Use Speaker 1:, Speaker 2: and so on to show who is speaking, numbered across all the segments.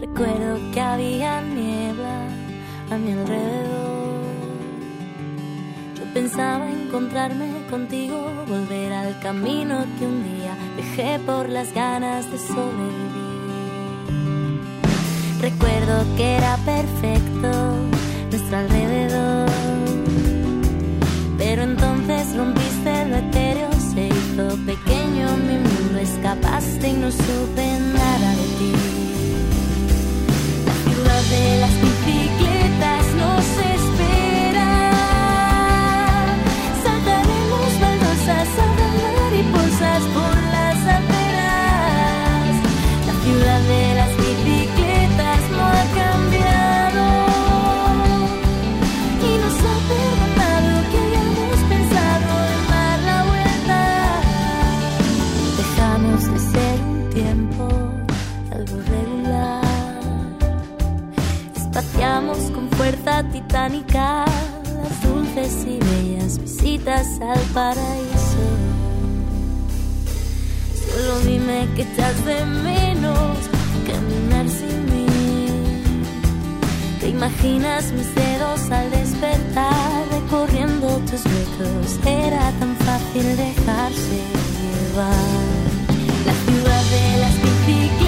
Speaker 1: Recuerdo que había niebla a mi alrededor. Yo pensaba encontrarme contigo, volver al camino que un día dejé por las ganas de sobrevivir. Recuerdo que era perfecto nuestro alrededor. Pero entonces rompiste lo etéreo, se hizo pequeño mi mundo, escapaste y no supe nada de ti. de la paraíso. Solo dime que echas de menos caminar sin mí. ¿Te imaginas mis dedos al despertar recorriendo tus huecos? Era tan fácil dejarse llevar. La ciudad de las bicicletas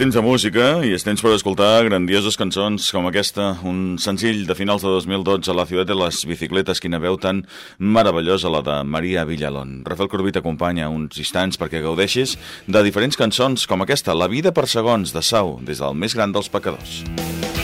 Speaker 2: temps de música i és temps per escoltar grandioses cançons com aquesta, un senzill de finals de 2012 a la ciutat de les bicicletes, quina veu tan meravellosa la de Maria Villalón. Rafael Corbí t'acompanya uns instants perquè gaudeixis de diferents cançons com aquesta, La vida per segons, de Sau, des del més gran dels pecadors.
Speaker 3: Vas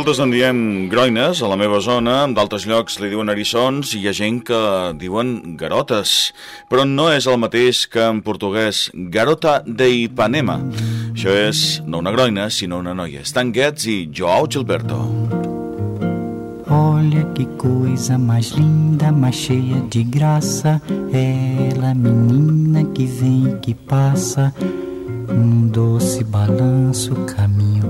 Speaker 2: Nosaltres en diem groines a la meva zona, d'altres llocs li diuen erissons i hi ha gent que diuen garotes, però no és el mateix que en portuguès garota de Ipanema. Això és no una groina, sinó una noia. Stan Getz e Joao Gilberto.
Speaker 4: Olha que coisa mais linda, mais cheia de graça. Ela, menina que vem e que passa, num doce balanço, caminho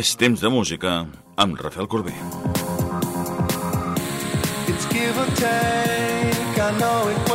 Speaker 2: És temps de música amb Rafael Corbí.
Speaker 5: It's give or take, I know it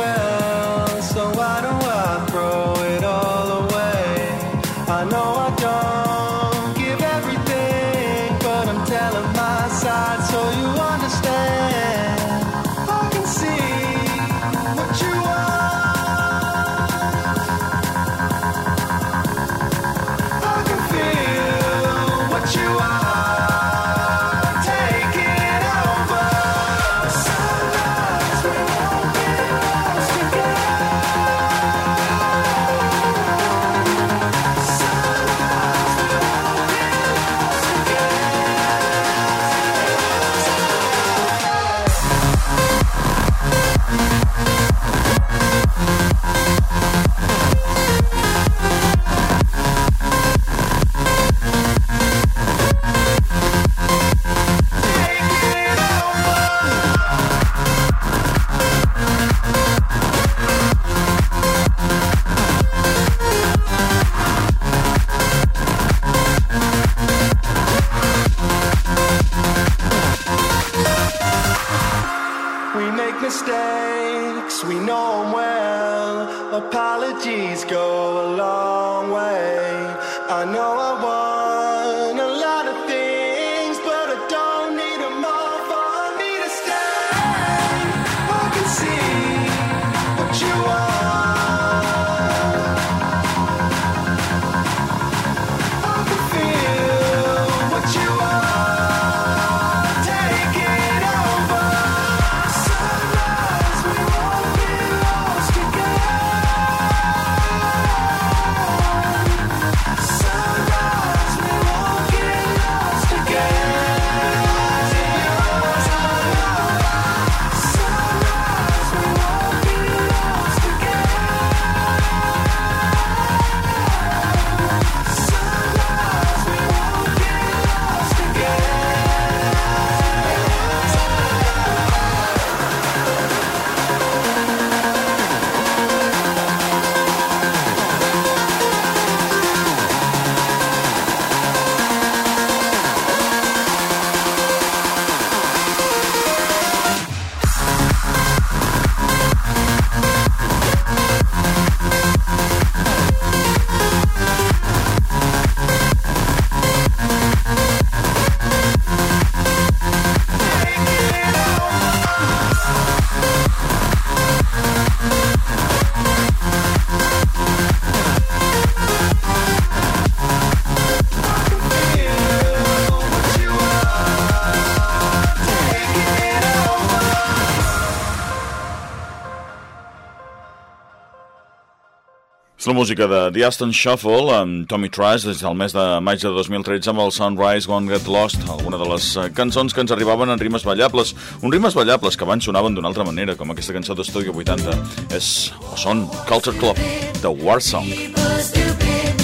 Speaker 2: La música de The Aston Shuffle amb Tommy Trash des del mes de maig de 2013 amb el Sunrise Won't Get Lost, alguna de les eh, cançons que ens arribaven en rimes ballables, un rimes ballables que abans sonaven d'una altra manera, com aquesta cançó d'Estudio 80. És, o són, Culture Club, The War Song.
Speaker 6: People stupid.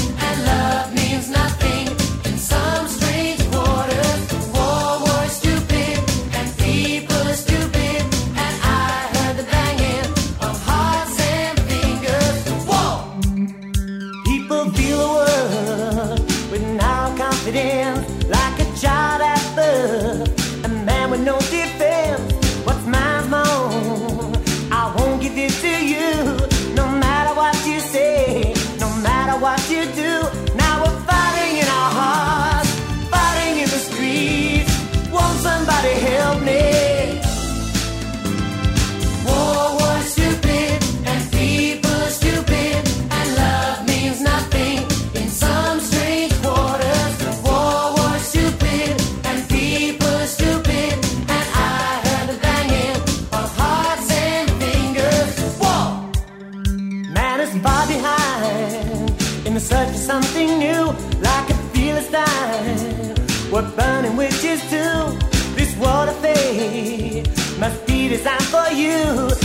Speaker 7: is. This world of fate must be designed for you.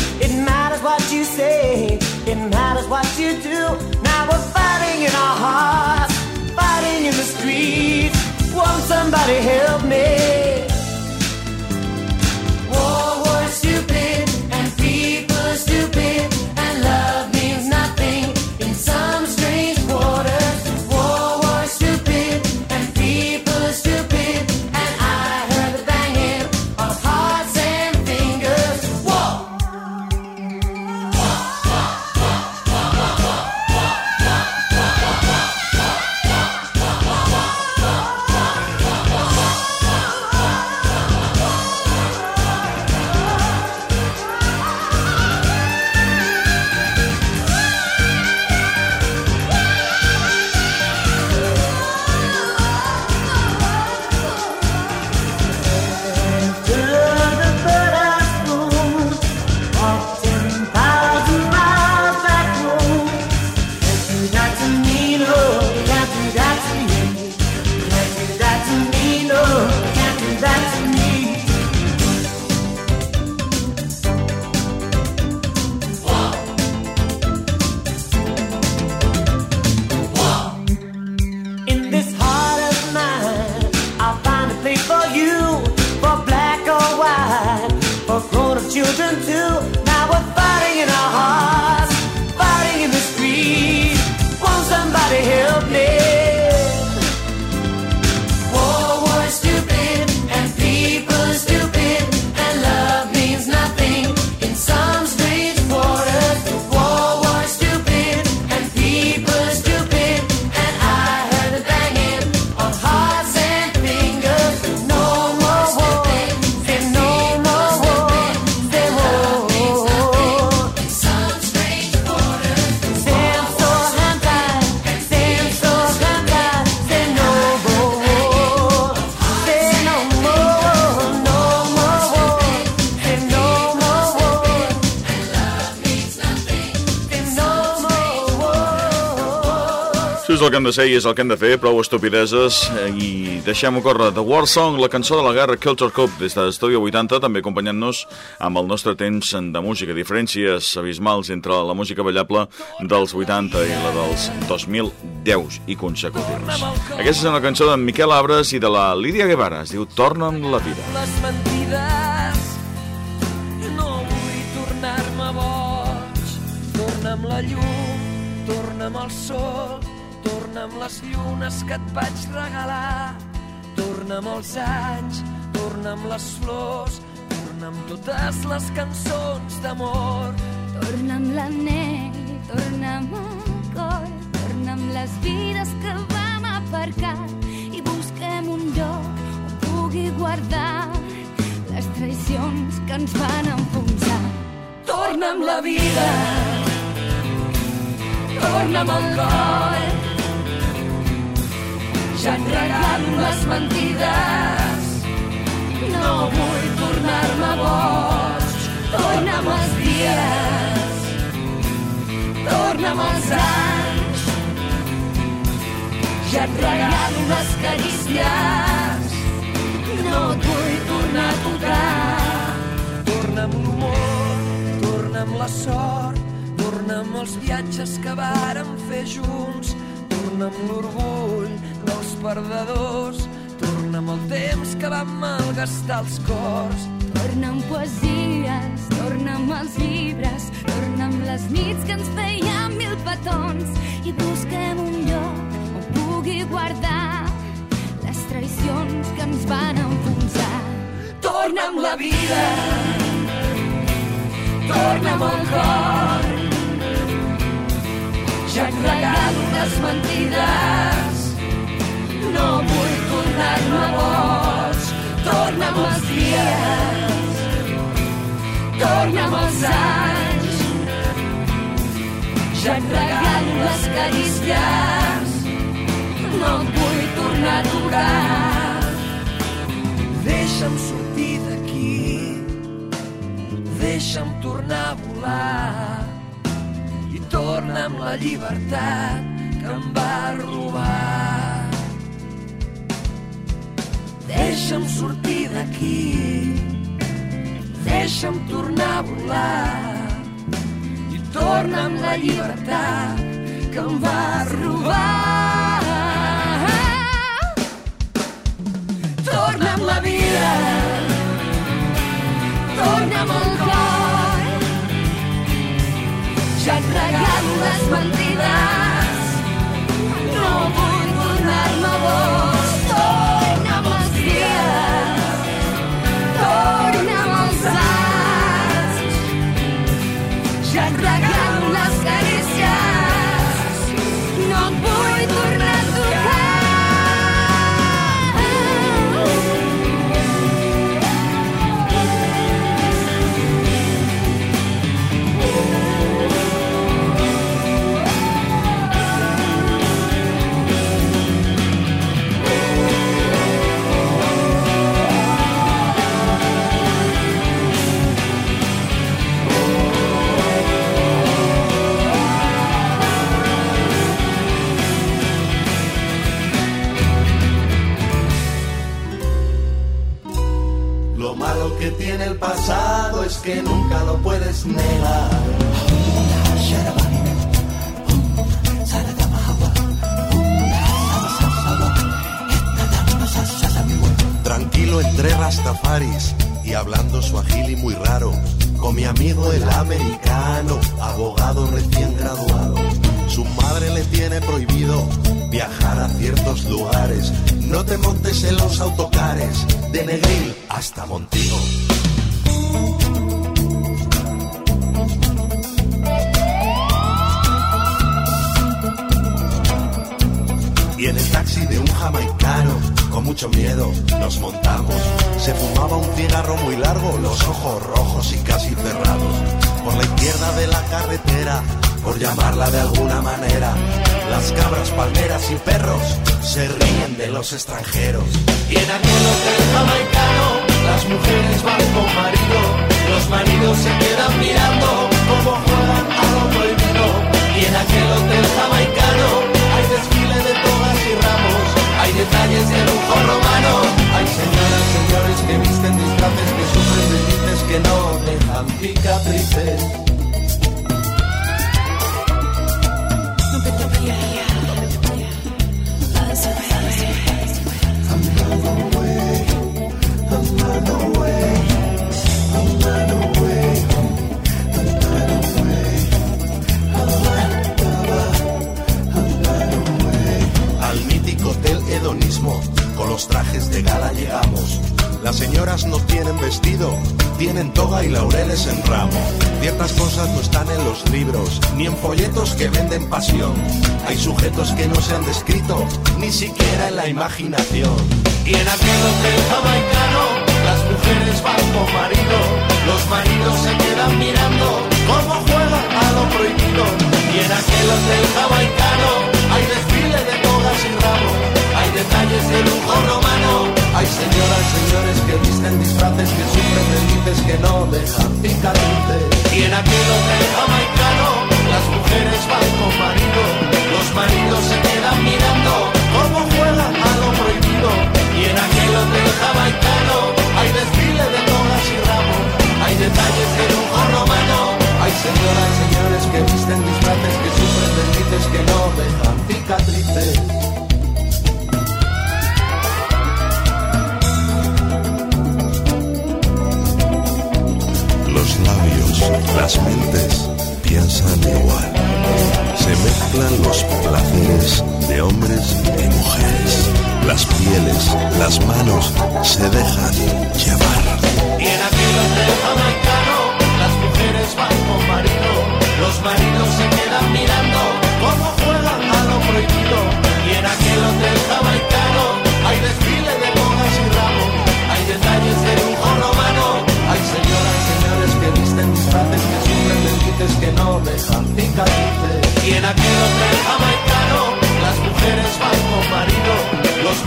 Speaker 2: El que hem de ser i és el que hem de fer, prou estupideses eh, i deixem-ho córrer. The War Song, la cançó de la guerra Culture Cup des d'Estudio 80, també acompanyant-nos amb el nostre temps de música. Diferències abismals entre la música ballable dels 80 i la dels 2010 i consecutius. Aquesta és una cançó d'en Miquel Abres i de la Lídia Guevara. Es diu Torna'm la vida.
Speaker 8: Les mentides no vull tornar-me boig torna'm la llum, torna'm el sol Torna'm les llunes que et vaig regalar. Torna'm els anys, torna'm les flors, torna'm totes les cançons d'amor.
Speaker 1: Torna'm l'anell, torna'm el cor, torna'm les vides que vam aparcar i busquem un lloc on pugui guardar les traïcions que ens van enfonsar.
Speaker 8: Torna'm la vida, torna'm el cor, et regalo les mentides. No vull tornar-me boig, torna'm els dies, torna'm els anys. Ja et regalo les carícies, no et vull tornar a tocar. Torna'm l'humor, torna'm la sort, torna'm els viatges que vàrem fer junts, torna'm l'orgull, dels perdedors. Torna'm el temps que vam malgastar els cors.
Speaker 1: Torna'm poesies, torna'm els llibres, torna'm les nits que ens feien mil petons i busquem un lloc on pugui guardar les traïcions que ens van enfonsar.
Speaker 8: Torna'm la vida, torna'm el cor, ja et regalo les mentides no vull tornar-me boig. Torna'm els dies, torna'm els anys. Ja et regalo les carícies, no et vull tornar a tocar. Deixa'm sortir d'aquí, deixa'm tornar a volar i torna'm la llibertat que em va robar. Deixa'm sortir d'aquí, deixa'm tornar a volar. I torna'm la llibertat que em va robar. Torna'm la vida, torna'm el cor, ja et regalo les mentides,
Speaker 9: En el taxi de un jamaicano, con mucho miedo, nos montamos. Se fumaba un cigarro muy largo, los ojos rojos y casi cerrados. Por la izquierda de la carretera, por llamarla de alguna manera, las cabras, palmeras y perros se ríen de los extranjeros.
Speaker 3: Y en aquel hotel jamaicano, las mujeres van con marido, los maridos se quedan mirando cómo juegan a lo prohibido. Y en aquel hotel jamaicano hay detalles de lujo romano, hay señoras, señores que visten disfraces, que sufren dices que no dejan cicatrices.
Speaker 9: Al Las señoras no tienen vestido, tienen toga y laureles en ramo. Ciertas cosas no están en los libros, ni en folletos que venden pasión. Hay sujetos que no se han descrito, ni siquiera en la imaginación.
Speaker 3: Y en aquel hotel jamaicano, las mujeres van con marido, los maridos se quedan mirando cómo juegan a lo prohibido. Y en aquel hotel jamaicano, hay desfile de togas y ramos, hay detalles de lujo romano, hay señoras, señores que visten disfraces, que sufren felices, que no dejan cicatrices. Y en aquel hotel jamaicano, las mujeres van con marido, los maridos se quedan mirando cómo juegan a lo prohibido. Y en aquel hotel jamaicano, hay desfile de togas y ramos, hay detalles de lujo romano,
Speaker 9: hombres y mujeres. Las pieles, las manos se dejan llevar.
Speaker 3: Y en aquel hotel jamaicano, las mujeres van con marido, los maridos se quedan mirando cómo juegan a lo prohibido. Y en aquel hotel jamaicano, hay desfile de bodas y ramos, hay detalles de lujo romano, hay señoras, señores que visten disfraces, que sufren deslices, que no dejan cicatrices. Y en aquel hotel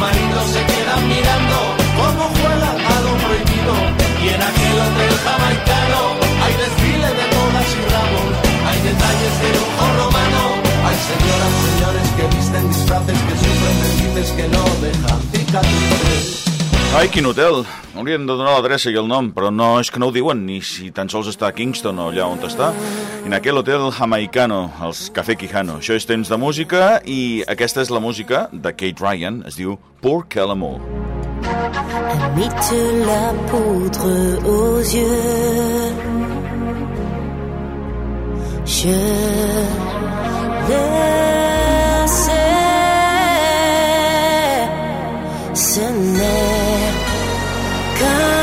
Speaker 3: maridos se quedan mirando cómo juegan a lo prohibido. Y en aquel hotel jamaicano hay desfile de bodas y ramos, hay detalles de lujo romano, hay señoras, señores que visten disfraces, que sufren deslices, que no dejan cicatrices.
Speaker 2: Quin hotel. Haurien de donar l'adreça i el nom, però no és que no ho diuen, ni si tan sols està a Kingston o allà on està. En aquell hotel jamaicano, els Café Quijano. Això és temps de música i aquesta és la música de Kate Ryan, es diu Pour Quel Amour.
Speaker 1: Mis-tu la poudre aux yeux Je le sais Ce n'est 가.